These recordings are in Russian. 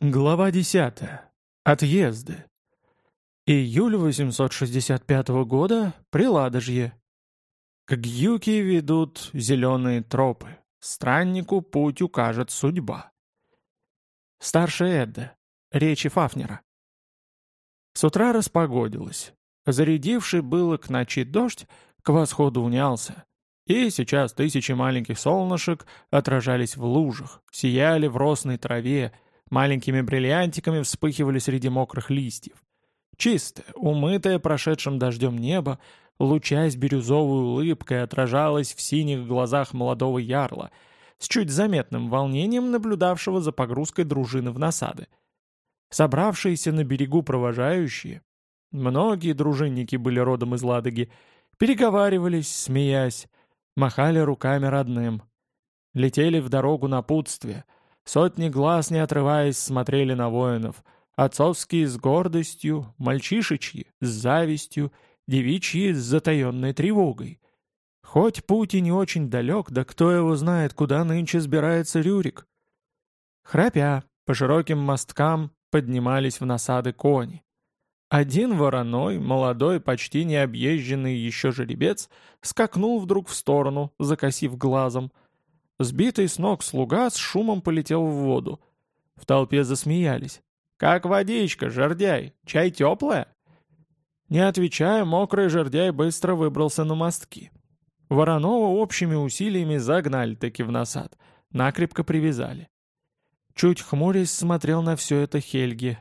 Глава 10. Отъезды. Июль 865 года. Приладожье. К Гюке ведут зеленые тропы. Страннику путь укажет судьба. Старшая Эдда. Речи Фафнера. С утра распогодилось. Зарядивший было к ночи дождь, к восходу унялся. И сейчас тысячи маленьких солнышек отражались в лужах, сияли в росной траве, маленькими бриллиантиками вспыхивали среди мокрых листьев. Чистое, умытое прошедшим дождем небо, лучась бирюзовой улыбкой, отражалось в синих глазах молодого ярла, с чуть заметным волнением наблюдавшего за погрузкой дружины в насады. Собравшиеся на берегу провожающие, многие дружинники были родом из Ладоги, переговаривались, смеясь, махали руками родным. Летели в дорогу на путстве — Сотни глаз, не отрываясь, смотрели на воинов. Отцовские с гордостью, мальчишечьи с завистью, девичьи с затаенной тревогой. Хоть путь и не очень далек, да кто его знает, куда нынче сбирается Рюрик. Храпя, по широким мосткам поднимались в насады кони. Один вороной, молодой, почти необъезженный еще жеребец, скакнул вдруг в сторону, закосив глазом — Сбитый с ног слуга с шумом полетел в воду. В толпе засмеялись. «Как водичка, жердяй! Чай теплая?» Не отвечая, мокрый жердяй быстро выбрался на мостки. Воронова общими усилиями загнали таки в насад, накрепко привязали. Чуть хмурясь смотрел на все это Хельги.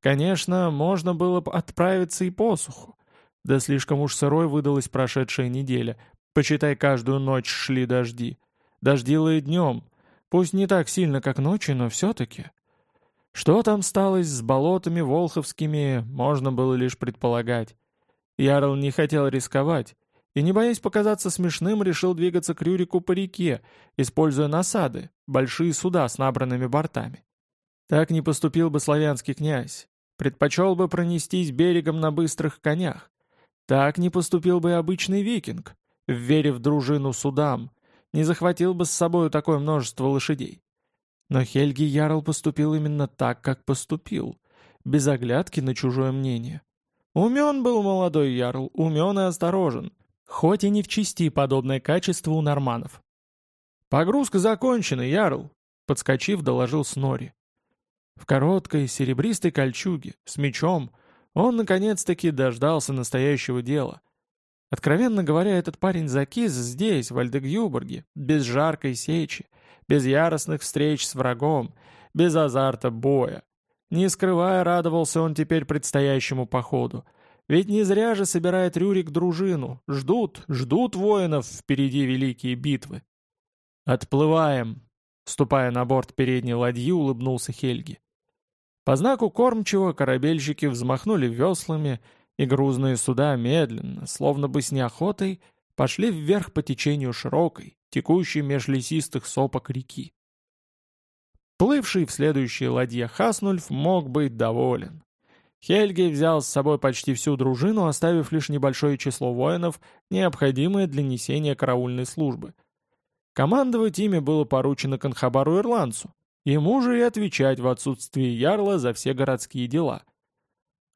Конечно, можно было бы отправиться и посуху. Да слишком уж сырой выдалась прошедшая неделя. Почитай, каждую ночь шли дожди. Дождило и днем. Пусть не так сильно, как ночью, но все-таки. Что там сталось с болотами волховскими, можно было лишь предполагать. Ярл не хотел рисковать, и, не боясь показаться смешным, решил двигаться к Рюрику по реке, используя насады, большие суда с набранными бортами. Так не поступил бы славянский князь. Предпочел бы пронестись берегом на быстрых конях. Так не поступил бы обычный викинг, вверив дружину судам, не захватил бы с собою такое множество лошадей. Но Хельги Ярл поступил именно так, как поступил, без оглядки на чужое мнение. Умен был молодой Ярл, умен и осторожен, хоть и не в чести подобное качество у норманов. «Погрузка закончена, Ярл!» — подскочив, доложил Снори. В короткой серебристой кольчуге, с мечом, он наконец-таки дождался настоящего дела — Откровенно говоря, этот парень закис здесь, в Альдегюборге, без жаркой сечи, без яростных встреч с врагом, без азарта боя. Не скрывая, радовался он теперь предстоящему походу. Ведь не зря же собирает Рюрик дружину. Ждут, ждут воинов впереди великие битвы. «Отплываем!» Ступая на борт передней ладьи, улыбнулся Хельги. По знаку кормчего корабельщики взмахнули веслами и грузные суда медленно, словно бы с неохотой, пошли вверх по течению широкой, текущей меж лесистых сопок реки. Плывший в следующей ладье Хаснульф мог быть доволен. Хельги взял с собой почти всю дружину, оставив лишь небольшое число воинов, необходимое для несения караульной службы. Командовать ими было поручено Конхабару-Ирландцу, ему же и отвечать в отсутствие ярла за все городские дела.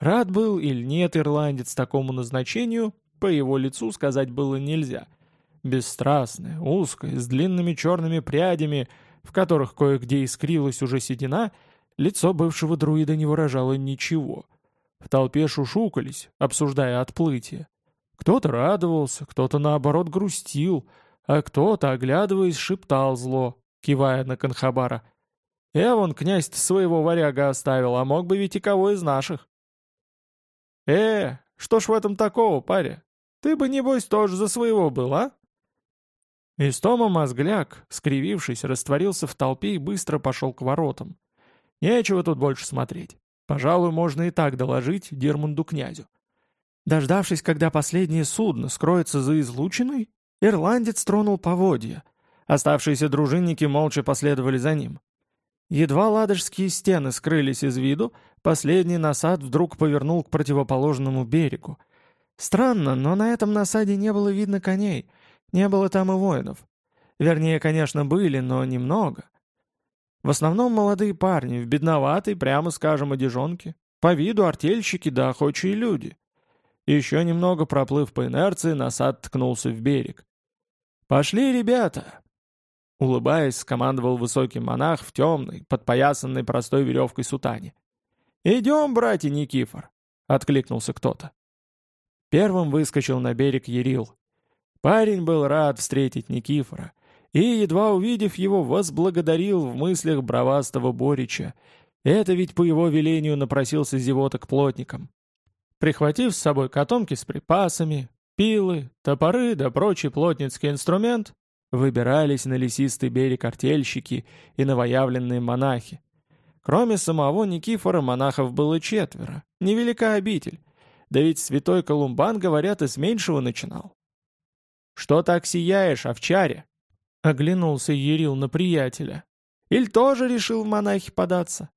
Рад был или нет ирландец такому назначению, по его лицу сказать было нельзя. Бесстрастное, узкое, с длинными черными прядями, в которых кое-где искрилась уже седина, лицо бывшего друида не выражало ничего. В толпе шушукались, обсуждая отплытие. Кто-то радовался, кто-то наоборот грустил, а кто-то, оглядываясь, шептал зло, кивая на Конхабара. «Эвон князь своего варяга оставил, а мог бы ведь и кого из наших». «Э, что ж в этом такого, паря? Ты бы, небось, тоже за своего был, а?» Истома мозгляк, скривившись, растворился в толпе и быстро пошел к воротам. Нечего тут больше смотреть. Пожалуй, можно и так доложить Дермунду князю. Дождавшись, когда последнее судно скроется за излучиной, ирландец тронул поводья. Оставшиеся дружинники молча последовали за ним. Едва ладожские стены скрылись из виду, последний насад вдруг повернул к противоположному берегу. Странно, но на этом насаде не было видно коней, не было там и воинов. Вернее, конечно, были, но немного. В основном молодые парни, в бедноватой, прямо скажем, одежонке. По виду артельщики да охочие люди. Еще немного проплыв по инерции, насад ткнулся в берег. «Пошли, ребята!» Улыбаясь, скомандовал высокий монах в темной, подпоясанной простой веревкой сутане. «Идем, братья Никифор!» — откликнулся кто-то. Первым выскочил на берег Ерил. Парень был рад встретить Никифора, и, едва увидев его, возблагодарил в мыслях бравастого Борича. Это ведь по его велению напросился зевота к плотникам. Прихватив с собой котомки с припасами, пилы, топоры да прочий плотницкий инструмент, выбирались на лесистый берег артельщики и новоявленные монахи. Кроме самого Никифора монахов было четверо, невелика обитель. Да ведь святой Колумбан, говорят, и с меньшего начинал. «Что так сияешь, овчаре?» Оглянулся Ерил на приятеля. «Иль тоже решил в монахи податься?»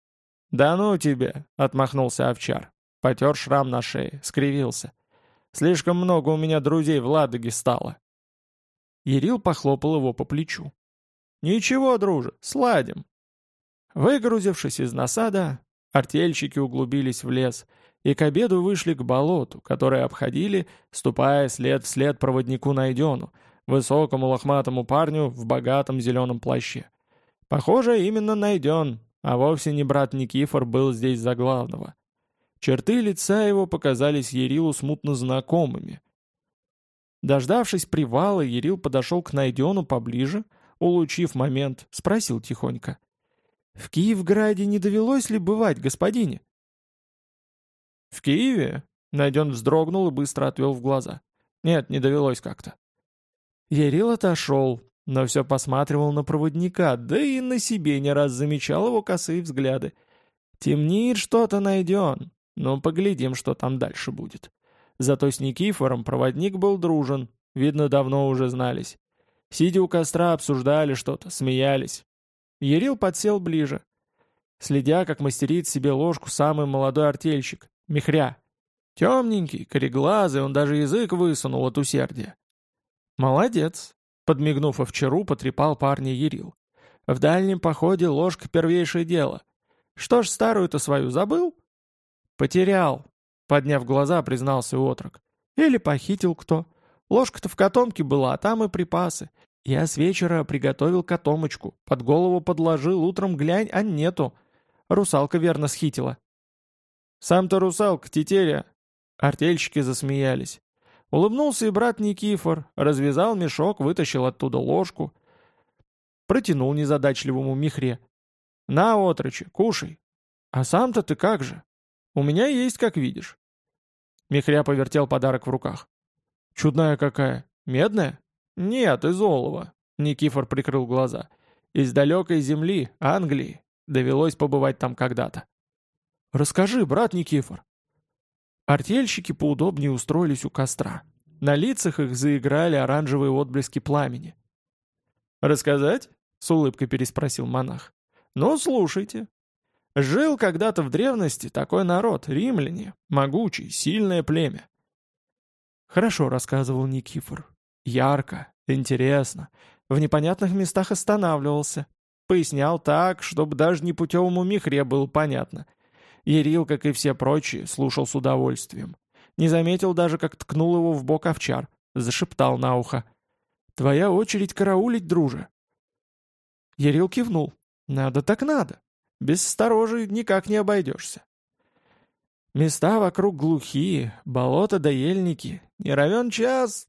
«Да ну тебе!» — отмахнулся овчар. Потер шрам на шее, скривился. «Слишком много у меня друзей в Ладоге стало». Ерил похлопал его по плечу. «Ничего, друже, сладим». Выгрузившись из насада, артельщики углубились в лес и к обеду вышли к болоту, которое обходили, ступая след вслед проводнику Найдену, высокому лохматому парню в богатом зеленом плаще. Похоже, именно найден, а вовсе не брат Никифор был здесь за главного. Черты лица его показались Ерилу смутно знакомыми. Дождавшись привала, Ерил подошел к Найдену поближе, улучив момент, спросил тихонько. «В Киевграде не довелось ли бывать, господине?» «В Киеве?» Найден вздрогнул и быстро отвел в глаза. «Нет, не довелось как-то». Ярил отошел, но все посматривал на проводника, да и на себе не раз замечал его косые взгляды. Темнеет что-то найден, но поглядим, что там дальше будет. Зато с Никифором проводник был дружен, видно, давно уже знались. Сидя у костра, обсуждали что-то, смеялись. Ярил подсел ближе, следя, как мастерит себе ложку самый молодой артельщик, Михря. Темненький, кореглазый, он даже язык высунул от усердия. «Молодец!» — подмигнув овчару, потрепал парня Ерил. «В дальнем походе ложка — первейшее дело. Что ж, старую-то свою забыл?» «Потерял», — подняв глаза, признался отрок. «Или похитил кто. Ложка-то в котомке была, а там и припасы. Я с вечера приготовил котомочку, под голову подложил, утром глянь, а нету. Русалка верно схитила». «Сам-то русалка, тетеря!» Артельщики засмеялись. Улыбнулся и брат Никифор, развязал мешок, вытащил оттуда ложку. Протянул незадачливому михре. «На, отрочи, кушай. А сам-то ты как же? У меня есть, как видишь». Михря повертел подарок в руках. «Чудная какая. Медная?» «Нет, из олова». Никифор прикрыл глаза. «Из далекой земли, Англии. Довелось побывать там когда-то». «Расскажи, брат Никифор». Артельщики поудобнее устроились у костра. На лицах их заиграли оранжевые отблески пламени. «Рассказать?» — с улыбкой переспросил монах. «Ну, слушайте. Жил когда-то в древности такой народ, римляне, могучий, сильное племя». Хорошо рассказывал Никифор. Ярко, интересно. В непонятных местах останавливался. Пояснял так, чтобы даже непутевому михре было понятно — Ерил, как и все прочие, слушал с удовольствием. Не заметил даже, как ткнул его в бок овчар. Зашептал на ухо. «Твоя очередь караулить, друже». Ерил кивнул. «Надо так надо. Без сторожей никак не обойдешься». Места вокруг глухие, болота да ельники. Не равен час.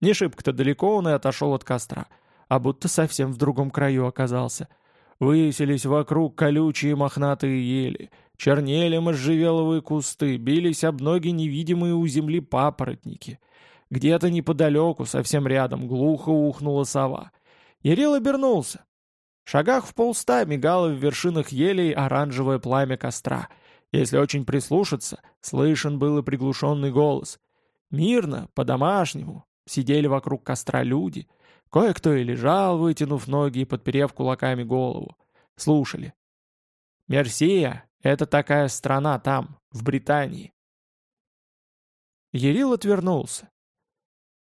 Не шибко-то далеко он и отошел от костра, а будто совсем в другом краю оказался. Высились вокруг колючие мохнатые ели — Чернели можжевеловые кусты, бились об ноги невидимые у земли папоротники. Где-то неподалеку, совсем рядом, глухо ухнула сова. Ярил обернулся. Шагах в полста мигало в вершинах елей оранжевое пламя костра. Если очень прислушаться, слышен был и приглушенный голос. Мирно, по-домашнему, сидели вокруг костра люди. Кое-кто и лежал, вытянув ноги и подперев кулаками голову. Слушали. «Мерсия!» Это такая страна там, в Британии. Ерил отвернулся.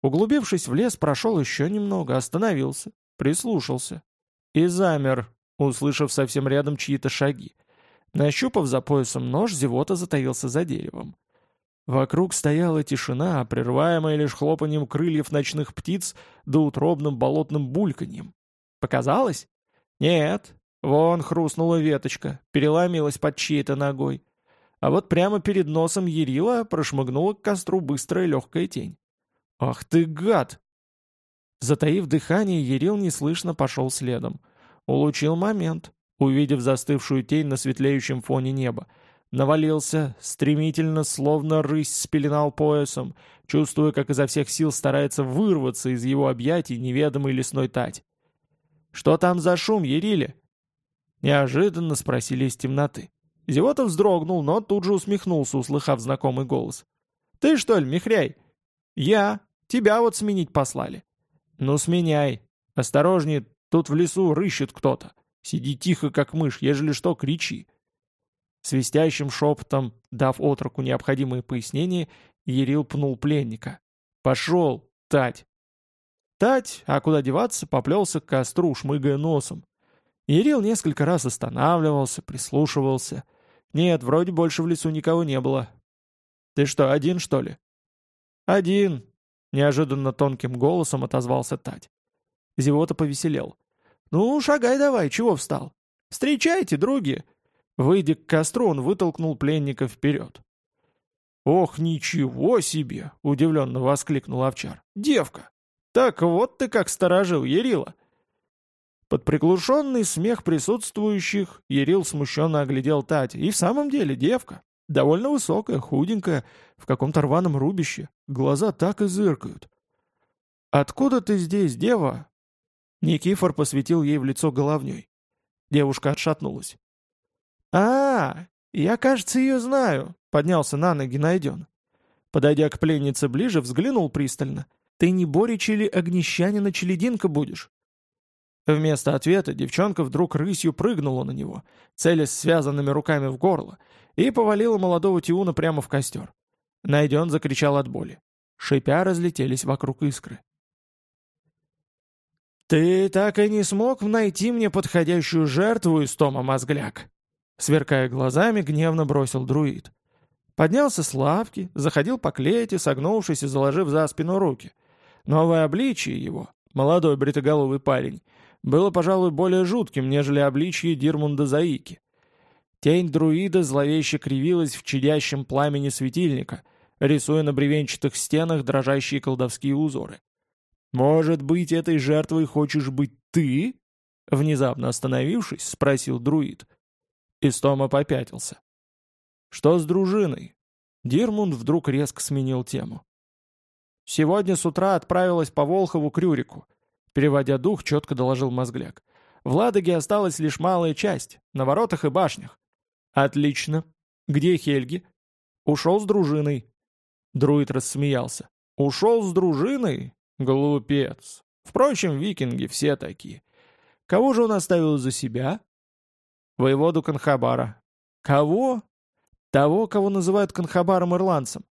Углубившись в лес, прошел еще немного, остановился, прислушался. И замер, услышав совсем рядом чьи-то шаги. Нащупав за поясом нож, зевота затаился за деревом. Вокруг стояла тишина, прерываемая лишь хлопанием крыльев ночных птиц да утробным болотным бульканьем. Показалось? Нет. Вон хрустнула веточка, переломилась под чьей-то ногой. А вот прямо перед носом Ярила прошмыгнула к костру быстрая легкая тень. «Ах ты гад!» Затаив дыхание, Ярил неслышно пошел следом. Улучил момент, увидев застывшую тень на светлеющем фоне неба. Навалился, стремительно, словно рысь спеленал поясом, чувствуя, как изо всех сил старается вырваться из его объятий неведомый лесной тать. «Что там за шум, Ерили?» Неожиданно спросили из темноты. Зевота вздрогнул, но тут же усмехнулся, услыхав знакомый голос. «Ты что ли, Михряй?» «Я. Тебя вот сменить послали». «Ну, сменяй. Осторожнее, тут в лесу рыщет кто-то. Сиди тихо, как мышь, ежели что, кричи». Свистящим шепотом, дав отроку необходимые пояснения, Ерил пнул пленника. «Пошел, Тать!» Тать, а куда деваться, поплелся к костру, шмыгая носом. Ерил несколько раз останавливался, прислушивался. Нет, вроде больше в лесу никого не было. «Ты что, один, что ли?» «Один», — неожиданно тонким голосом отозвался Тать. Зевота повеселел. «Ну, шагай давай, чего встал? Встречайте, други!» Выйдя к костру, он вытолкнул пленника вперед. «Ох, ничего себе!» — удивленно воскликнул овчар. «Девка! Так вот ты как сторожил, Ярила!» Под приглушенный смех присутствующих Ярил смущенно оглядел Тать. И в самом деле девка. Довольно высокая, худенькая, в каком-то рваном рубище. Глаза так и зыркают. «Откуда ты здесь, дева?» Никифор посветил ей в лицо головней. Девушка отшатнулась. а, я, кажется, ее знаю», — поднялся на ноги Найден. Подойдя к пленнице ближе, взглянул пристально. «Ты не Борич или Огнещанина Челединка будешь?» Вместо ответа девчонка вдруг рысью прыгнула на него, целясь связанными руками в горло, и повалила молодого Тиуна прямо в костер. Найден закричал от боли. Шипя разлетелись вокруг искры. «Ты так и не смог найти мне подходящую жертву, Истома Мозгляк!» Сверкая глазами, гневно бросил друид. Поднялся с лавки, заходил по клете, согнувшись и заложив за спину руки. Новое обличие его, молодой бритоголовый парень, было, пожалуй, более жутким, нежели обличье Дирмунда Заики. Тень друида зловеще кривилась в чадящем пламени светильника, рисуя на бревенчатых стенах дрожащие колдовские узоры. «Может быть, этой жертвой хочешь быть ты?» Внезапно остановившись, спросил друид. Истома попятился. «Что с дружиной?» Дирмунд вдруг резко сменил тему. «Сегодня с утра отправилась по Волхову к Рюрику. Переводя дух, четко доложил Мозгляк. В Ладоге осталась лишь малая часть, на воротах и башнях. Отлично. Где Хельги? Ушел с дружиной. Друид рассмеялся. Ушел с дружиной? Глупец. Впрочем, викинги все такие. Кого же он оставил за себя? Воеводу Канхабара. Кого? Того, кого называют Канхабаром-ирландцем.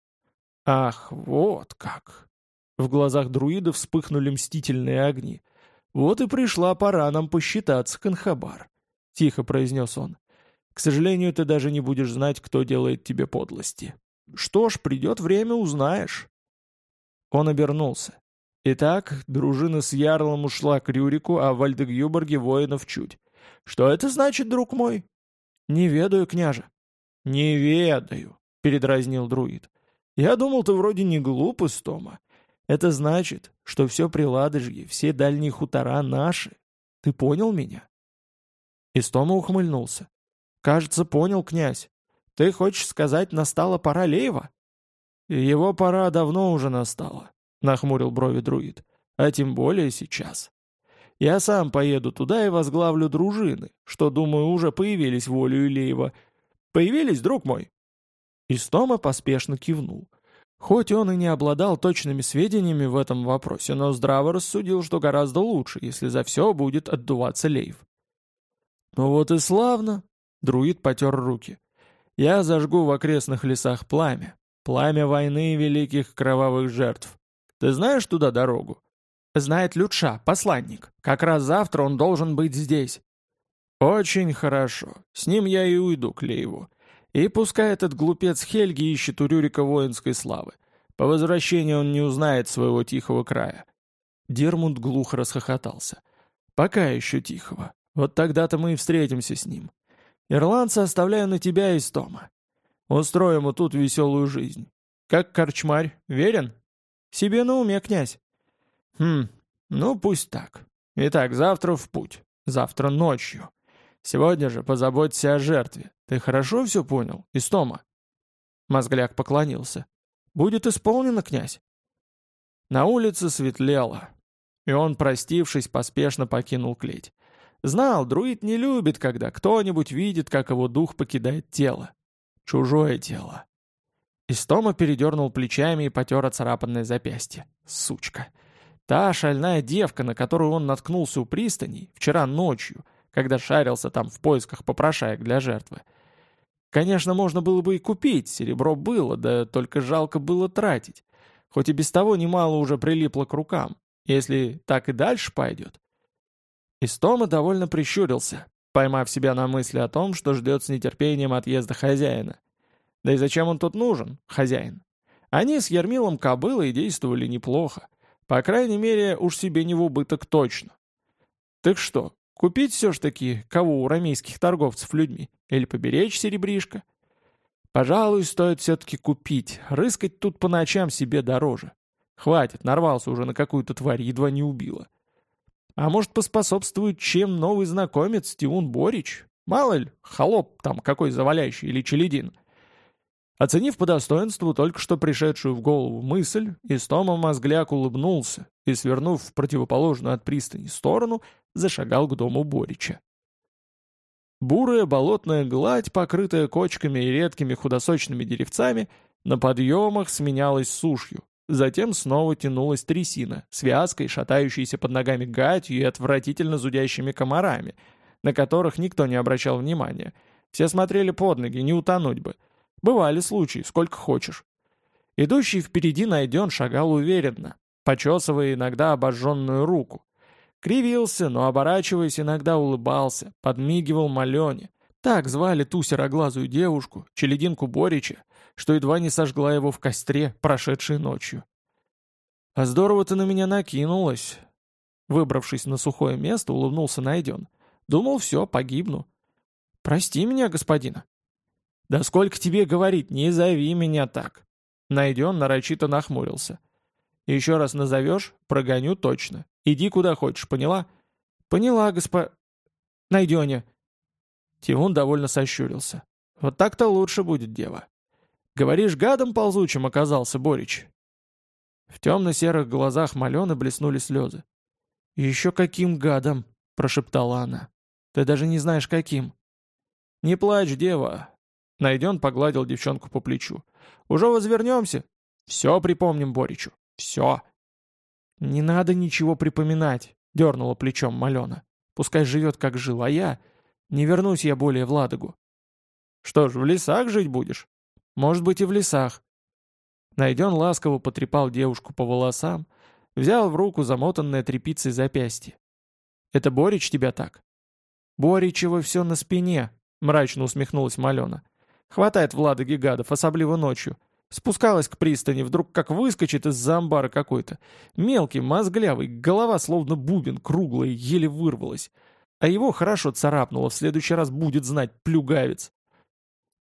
Ах, вот как. В глазах друида вспыхнули мстительные огни. «Вот и пришла пора нам посчитаться, Канхабар», — тихо произнес он. «К сожалению, ты даже не будешь знать, кто делает тебе подлости. Что ж, придет время, узнаешь». Он обернулся. Итак, дружина с Ярлом ушла к Рюрику, а в Вальдегюборге воинов чуть. «Что это значит, друг мой?» «Не ведаю, княже». «Не ведаю», — передразнил друид. «Я думал, ты вроде не глуп, Истома. Это значит, что все Приладожье, все дальние хутора наши. Ты понял меня?» Истома ухмыльнулся. «Кажется, понял, князь. Ты хочешь сказать, настала пора Леева?» «Его пора давно уже настала», — нахмурил брови друид. «А тем более сейчас. Я сам поеду туда и возглавлю дружины, что, думаю, уже появились волю Илеева. Появились, друг мой?» Истома поспешно кивнул. Хоть он и не обладал точными сведениями в этом вопросе, но здраво рассудил, что гораздо лучше, если за все будет отдуваться Лейв. «Ну вот и славно!» — друид потер руки. «Я зажгу в окрестных лесах пламя. Пламя войны великих кровавых жертв. Ты знаешь туда дорогу?» «Знает Лютша, посланник. Как раз завтра он должен быть здесь». «Очень хорошо. С ним я и уйду к Лейву. И пускай этот глупец Хельги ищет у Рюрика воинской славы. По возвращении он не узнает своего тихого края». Дермунд глухо расхохотался. «Пока еще тихого. Вот тогда-то мы и встретимся с ним. Ирландца оставляю на тебя, Истома. Устрою ему тут веселую жизнь. Как корчмарь, верен? Себе на уме, князь. Хм, ну пусть так. Итак, завтра в путь. Завтра ночью. Сегодня же позаботься о жертве. Ты хорошо все понял, Истома?» Мозгляк поклонился. «Будет исполнено, князь?» На улице светлело, и он, простившись, поспешно покинул клеть. Знал, друид не любит, когда кто-нибудь видит, как его дух покидает тело. Чужое тело. Истома передернул плечами и потер оцарапанное запястье. Сучка. Та шальная девка, на которую он наткнулся у пристани, вчера ночью, когда шарился там в поисках попрошаек для жертвы. Конечно, можно было бы и купить, серебро было, да только жалко было тратить. Хоть и без того немало уже прилипло к рукам. Если так и дальше пойдет. Истома довольно прищурился, поймав себя на мысли о том, что ждет с нетерпением отъезда хозяина. Да и зачем он тут нужен, хозяин? Они с Ермилом кобылой действовали неплохо. По крайней мере, уж себе не в убыток точно. Так что, купить все ж таки кого у рамейских торговцев людьми? Или поберечь серебришко? Пожалуй, стоит все-таки купить, рыскать тут по ночам себе дороже. Хватит, нарвался уже на какую-то тварь, едва не убила. А может, поспособствует чем новый знакомец Тиун Борич? Мало ли, холоп там какой заваляющий или челядин. Оценив по достоинству только что пришедшую в голову мысль, Истома Мозгляк улыбнулся и, свернув в противоположную от пристани сторону, зашагал к дому Борича. Бурая болотная гладь, покрытая кочками и редкими худосочными деревцами, на подъемах сменялась сушью, Затем снова тянулась трясина, связкой, шатающейся под ногами гатью и отвратительно зудящими комарами, на которых никто не обращал внимания. Все смотрели под ноги, не утонуть бы. Бывали случаи, сколько хочешь. Идущий впереди найден шагал уверенно, почесывая иногда обожженную руку. Кривился, но, оборачиваясь, иногда улыбался, подмигивал Малене. Так звали ту сероглазую девушку, челединку Борича, что едва не сожгла его в костре, прошедшей ночью. «А здорово ты на меня накинулась!» Выбравшись на сухое место, улыбнулся Найден. «Думал, все, погибну». «Прости меня, господина». «Да сколько тебе говорить, не зови меня так!» Найден нарочито нахмурился. «Еще раз назовешь, прогоню точно. Иди куда хочешь, поняла?» «Поняла, госпо... Найдене». Тиун довольно сощурился. «Вот так-то лучше будет, дева». Говоришь, гадом ползучим оказался Борич?» В темно-серых глазах Малены блеснули слезы. «Еще каким гадом?» — прошептала она. «Ты даже не знаешь, каким». «Не плачь, дева!» Найден погладил девчонку по плечу. «Уже возвернемся?» «Все припомним Боричу. Все!» «Не надо ничего припоминать», — дернула плечом Малена. «Пускай живет, как жил, а я... Не вернусь я более в Ладогу». «Что ж, в лесах жить будешь?» Может быть, и в лесах. Найден ласково потрепал девушку по волосам, взял в руку замотанное тряпицей запястье. «Это Борич тебя так?» «Боричево все на спине», — мрачно усмехнулась Малена. «Хватает Влада гигадов, особливо ночью. Спускалась к пристани, вдруг как выскочит из-за амбара какой-то. Мелкий, мозглявый, голова словно бубен, круглая, еле вырвалась. А его хорошо царапнуло, в следующий раз будет знать плюгавец.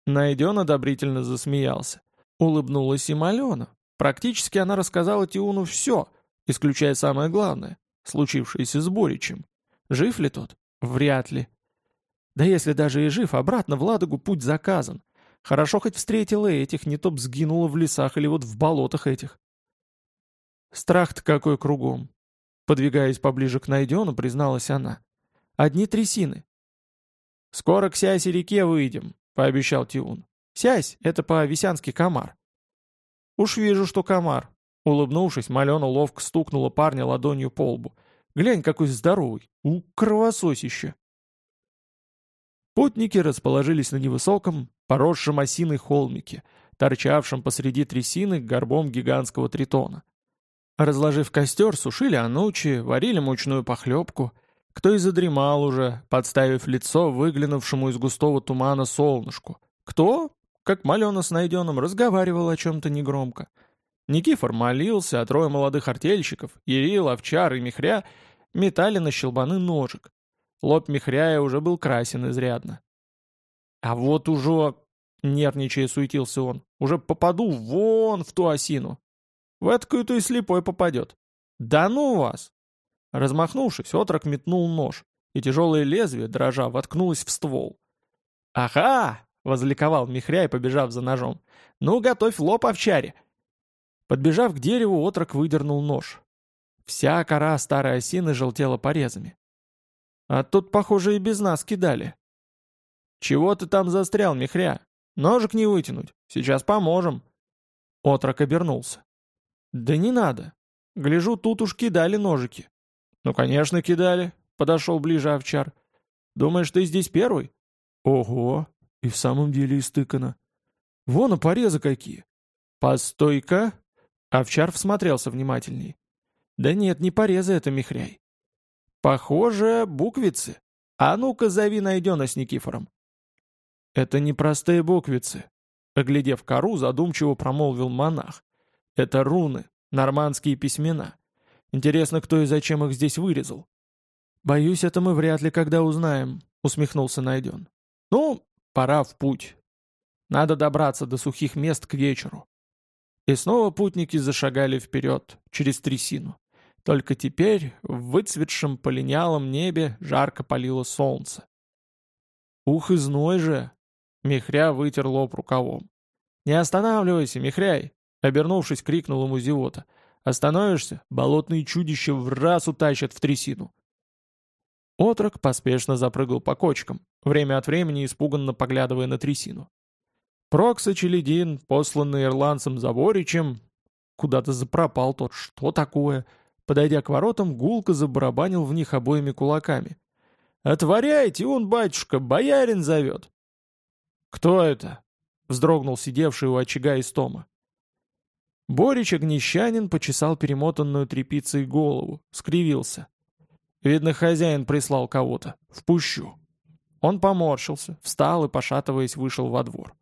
Найден одобрительно засмеялся. Улыбнулась и Малена. Практически она рассказала Тиуну все, исключая самое главное, случившееся с Боричем. Жив ли тот? Вряд ли. Да если даже и жив, обратно в Ладогу путь заказан. Хорошо хоть встретила этих, не то б сгинула в лесах или вот в болотах этих. Страх-то какой кругом. Подвигаясь поближе к Найдену, призналась она. Одни трясины. Скоро к Сясе реке выйдем, — пообещал Тиун. «Сясь, это по-висянски комар». «Уж вижу, что комар». Улыбнувшись, Малена ловко стукнула парня ладонью по лбу. «Глянь, какой здоровый! У, кровососище!» Путники расположились на невысоком, поросшем осиной холмике, торчавшем посреди трясины горбом гигантского тритона. Разложив костер, сушили анучи, варили мучную похлебку. Кто и задремал уже, подставив лицо выглянувшему из густого тумана солнышку. Кто, как Малена с найденным, разговаривал о чем-то негромко. Никифор молился, а трое молодых артельщиков, Ерил, Овчар и Михря, метали на щелбаны ножик. Лоб Михряя уже был красен изрядно. «А вот уже...» — нервничая суетился он. «Уже попаду вон в ту осину. В эту-то и слепой попадет. Да ну вас!» Размахнувшись, отрок метнул нож, и тяжелое лезвие, дрожа, воткнулось в ствол. «Ага!» — возликовал Михряй, побежав за ножом. «Ну, готовь лоб овчаре!» Подбежав к дереву, отрок выдернул нож. Вся кора старой осины желтела порезами. А тут, похоже, и без нас кидали. «Чего ты там застрял, Михря? Ножик не вытянуть. Сейчас поможем». Отрок обернулся. «Да не надо. Гляжу, тут уж кидали ножики». «Ну, конечно, кидали», — подошел ближе овчар. «Думаешь, ты здесь первый?» «Ого, и в самом деле истыкано. Вон, а порезы какие!» «Постой-ка!» Овчар всмотрелся внимательней. «Да нет, не порезы это, Михряй. Похоже, буквицы. А ну-ка зови найдена с Никифором». «Это не простые буквицы», — оглядев кору, задумчиво промолвил монах. «Это руны, нормандские письмена. Интересно, кто и зачем их здесь вырезал?» «Боюсь, это мы вряд ли когда узнаем», — усмехнулся Найден. «Ну, пора в путь. Надо добраться до сухих мест к вечеру. И снова путники зашагали вперед, через трясину. Только теперь в выцветшем полинялом небе жарко палило солнце. «Ух, и зной же!» Михря вытер лоб рукавом. «Не останавливайся, Михряй!» Обернувшись, крикнул ему зевота. «Остановишься? Болотные чудища в раз утащат в трясину!» Отрок поспешно запрыгал по кочкам, время от времени испуганно поглядывая на трясину. Прокса Челедин, посланный ирландцем Заборичем, куда-то запропал тот, что такое, подойдя к воротам, гулко забарабанил в них обоими кулаками. «Отворяйте, он, батюшка, боярин зовет!» «Кто это?» — вздрогнул сидевший у очага Истома. Борич Огнещанин почесал перемотанную тряпицей голову, скривился. Видно, хозяин прислал кого-то. Впущу. Он поморщился, встал и, пошатываясь, вышел во двор.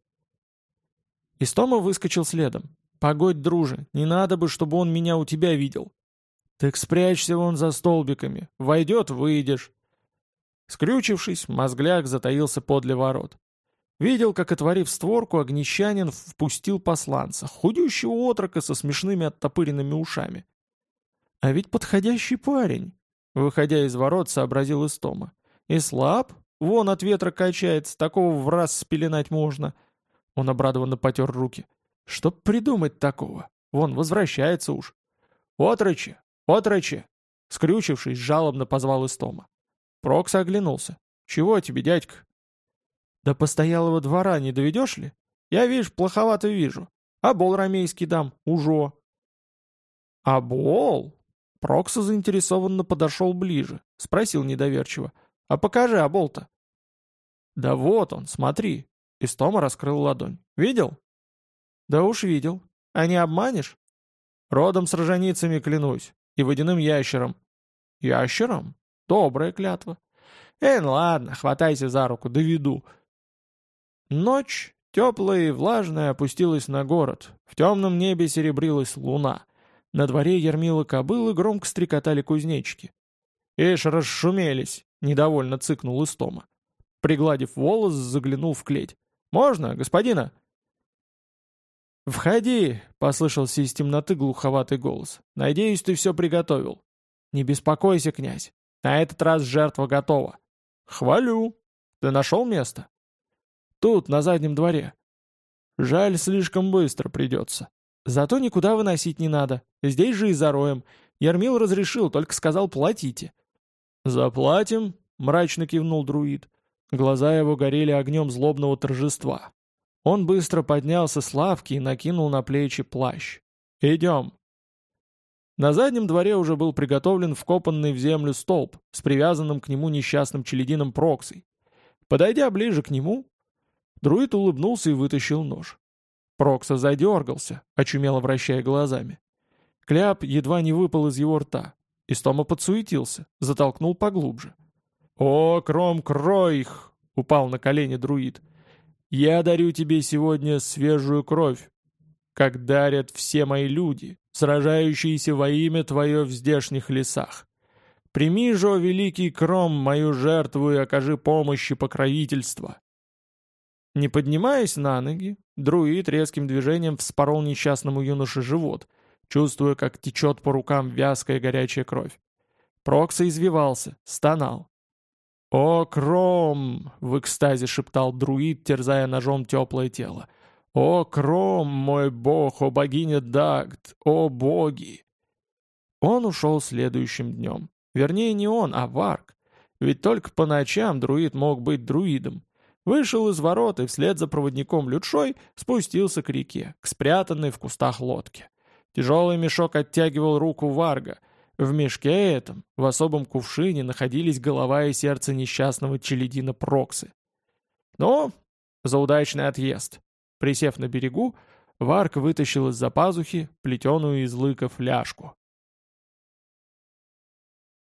Истома выскочил следом. «Погодь, друже, не надо бы, чтобы он меня у тебя видел». «Так спрячься вон за столбиками. Войдет — выйдешь». Скрючившись, мозгляк затаился подле ворот. Видел, как, отворив створку, огнещанин впустил посланца, худющего отрока со смешными оттопыренными ушами. «А ведь подходящий парень», — выходя из ворот, сообразил Истома. «И слаб? Вон от ветра качается, такого в раз спеленать можно». Он обрадованно потер руки. «Чтоб придумать такого? Вон, возвращается уж». «Отрочи! Отрочи!» Скрючившись, жалобно позвал Истома. Прокс оглянулся. «Чего тебе, дядька?» «До постоялого двора не доведешь ли? Я, видишь, плоховато вижу. А бол ромейский дам, ужо». «А бол?» Прокса заинтересованно подошел ближе, спросил недоверчиво. «А покажи обол-то». «Да вот он, смотри, Истома раскрыл ладонь. «Видел?» «Да уж видел. А не обманешь?» «Родом с роженицами клянусь. И водяным ящером». «Ящером? Добрая клятва». «Эй, ладно, хватайся за руку, доведу». Ночь, теплая и влажная, опустилась на город. В темном небе серебрилась луна. На дворе ермила кобылы громко стрекотали кузнечики. «Ишь, расшумелись!» — недовольно цыкнул Истома. Пригладив волос, заглянул в клеть. «Можно, господина?» «Входи!» — послышался из темноты глуховатый голос. «Надеюсь, ты все приготовил». «Не беспокойся, князь. На этот раз жертва готова». «Хвалю. Ты нашел место?» «Тут, на заднем дворе». «Жаль, слишком быстро придется. Зато никуда выносить не надо. Здесь же и зароем. Ермил разрешил, только сказал платите». «Заплатим», — мрачно кивнул друид. Глаза его горели огнем злобного торжества. Он быстро поднялся с лавки и накинул на плечи плащ. «Идем». На заднем дворе уже был приготовлен вкопанный в землю столб с привязанным к нему несчастным челядином Проксой. Подойдя ближе к нему, друид улыбнулся и вытащил нож. Прокса задергался, очумело вращая глазами. Кляп едва не выпал из его рта. Истома подсуетился, затолкнул поглубже — «О, Кром Кройх!» — упал на колени друид. «Я дарю тебе сегодня свежую кровь, как дарят все мои люди, сражающиеся во имя твое в здешних лесах. Прими же, о великий Кром, мою жертву и окажи помощь и покровительство». Не поднимаясь на ноги, друид резким движением вспорол несчастному юноше живот, чувствуя, как течет по рукам вязкая горячая кровь. Прокса извивался, стонал. «О, Кром!» — в экстазе шептал друид, терзая ножом теплое тело. «О, Кром, мой бог, о богиня Дагд, о боги!» Он ушел следующим днем. Вернее, не он, а Варк. Ведь только по ночам друид мог быть друидом. Вышел из ворот и вслед за проводником Лютшой спустился к реке, к спрятанной в кустах лодке. Тяжелый мешок оттягивал руку Варга. В мешке этом, в особом кувшине, находились голова и сердце несчастного челядина Проксы. Но за удачный отъезд. Присев на берегу, Варк вытащил из-за пазухи плетеную из лыка фляжку.